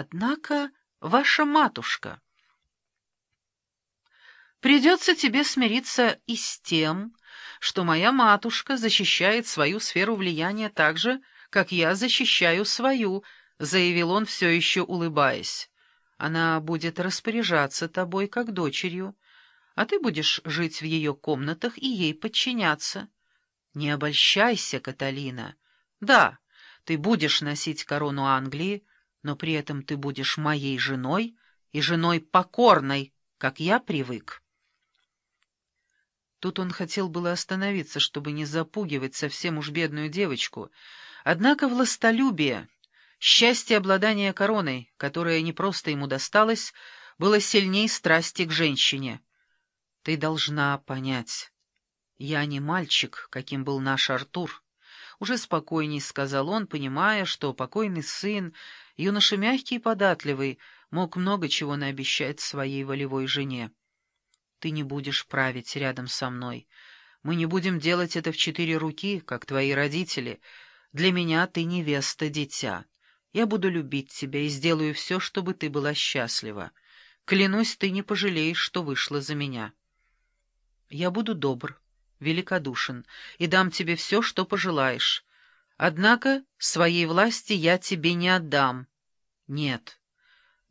Однако ваша матушка... Придется тебе смириться и с тем, что моя матушка защищает свою сферу влияния так же, как я защищаю свою, — заявил он, все еще улыбаясь. Она будет распоряжаться тобой, как дочерью, а ты будешь жить в ее комнатах и ей подчиняться. Не обольщайся, Каталина. Да, ты будешь носить корону Англии, но при этом ты будешь моей женой и женой покорной, как я привык. Тут он хотел было остановиться, чтобы не запугивать совсем уж бедную девочку. Однако властолюбие, счастье обладания короной, которое не просто ему досталось, было сильней страсти к женщине. Ты должна понять. Я не мальчик, каким был наш Артур. Уже спокойней сказал он, понимая, что покойный сын, юноша мягкий и податливый, мог много чего наобещать своей волевой жене. Ты не будешь править рядом со мной. Мы не будем делать это в четыре руки, как твои родители. Для меня ты невеста, дитя. Я буду любить тебя и сделаю все, чтобы ты была счастлива. Клянусь, ты не пожалеешь, что вышла за меня. Я буду добр, великодушен и дам тебе все, что пожелаешь. Однако своей власти я тебе не отдам. Нет.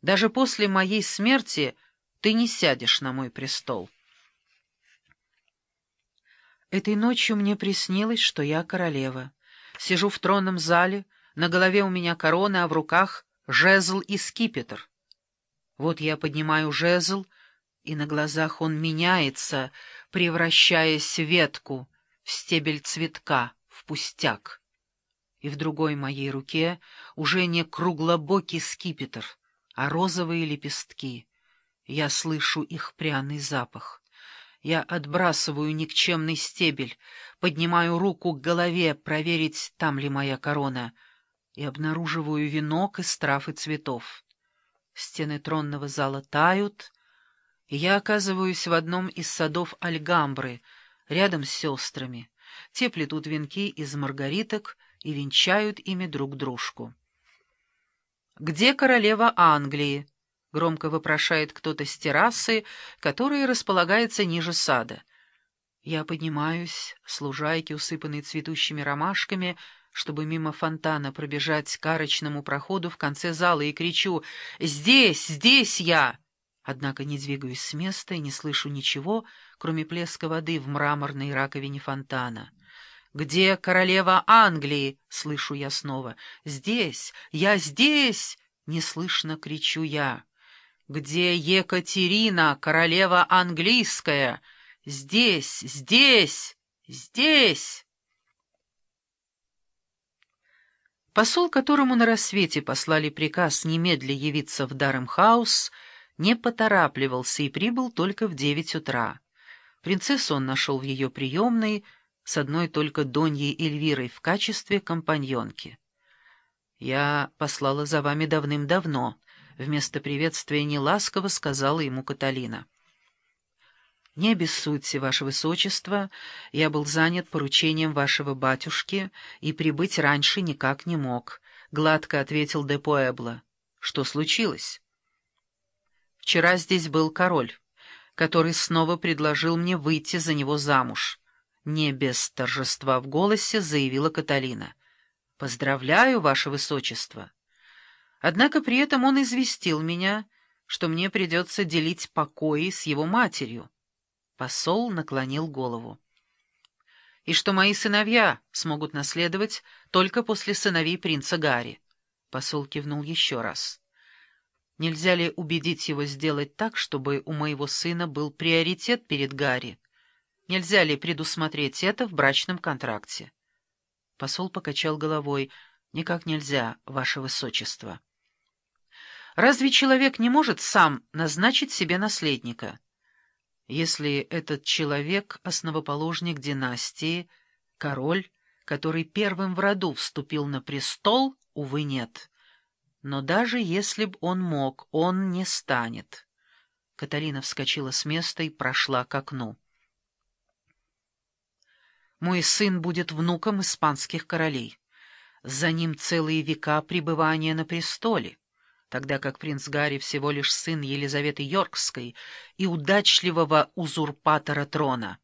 Даже после моей смерти ты не сядешь на мой престол. Этой ночью мне приснилось, что я королева. Сижу в тронном зале, на голове у меня корона, а в руках жезл и скипетр. Вот я поднимаю жезл, и на глазах он меняется, превращаясь в ветку, в стебель цветка, в пустяк. И в другой моей руке уже не круглобокий скипетр, а розовые лепестки — я слышу их пряный запах. Я отбрасываю никчемный стебель, поднимаю руку к голове, проверить, там ли моя корона, и обнаруживаю венок из трав и цветов. Стены тронного зала тают, я оказываюсь в одном из садов Альгамбры, рядом с сестрами. Те плетут венки из маргариток и венчают ими друг дружку. «Где королева Англии?» — громко вопрошает кто-то с террасы, которая располагается ниже сада. Я поднимаюсь, с лужайки, усыпанной цветущими ромашками, чтобы мимо фонтана пробежать к арочному проходу в конце зала, и кричу «Здесь! Здесь я!» Однако не двигаюсь с места и не слышу ничего, кроме плеска воды в мраморной раковине фонтана. «Где королева Англии?» — слышу я снова. «Здесь! Я здесь!» — неслышно кричу я. «Где Екатерина, королева английская? Здесь, здесь, здесь!» Посол, которому на рассвете послали приказ немедля явиться в Даремхаус, не поторапливался и прибыл только в девять утра. Принцессу он нашел в ее приемной с одной только Доньей Эльвирой в качестве компаньонки. «Я послала за вами давным-давно», Вместо приветствия неласково сказала ему Каталина. «Не обессудьте, ваше высочество, я был занят поручением вашего батюшки и прибыть раньше никак не мог», — гладко ответил де Пуэбло. «Что случилось?» «Вчера здесь был король, который снова предложил мне выйти за него замуж». Не без торжества в голосе заявила Каталина. «Поздравляю, ваше высочество». Однако при этом он известил меня, что мне придется делить покои с его матерью. Посол наклонил голову. И что мои сыновья смогут наследовать только после сыновей принца Гарри. Посол кивнул еще раз. Нельзя ли убедить его сделать так, чтобы у моего сына был приоритет перед Гарри? Нельзя ли предусмотреть это в брачном контракте? Посол покачал головой. «Никак нельзя, ваше высочество». Разве человек не может сам назначить себе наследника? Если этот человек — основоположник династии, король, который первым в роду вступил на престол, увы, нет. Но даже если б он мог, он не станет. Каталина вскочила с места и прошла к окну. «Мой сын будет внуком испанских королей. За ним целые века пребывания на престоле. тогда как принц Гарри всего лишь сын Елизаветы Йоркской и удачливого узурпатора трона.